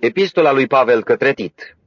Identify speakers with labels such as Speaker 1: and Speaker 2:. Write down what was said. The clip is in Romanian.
Speaker 1: Epistola lui Pavel către Tit.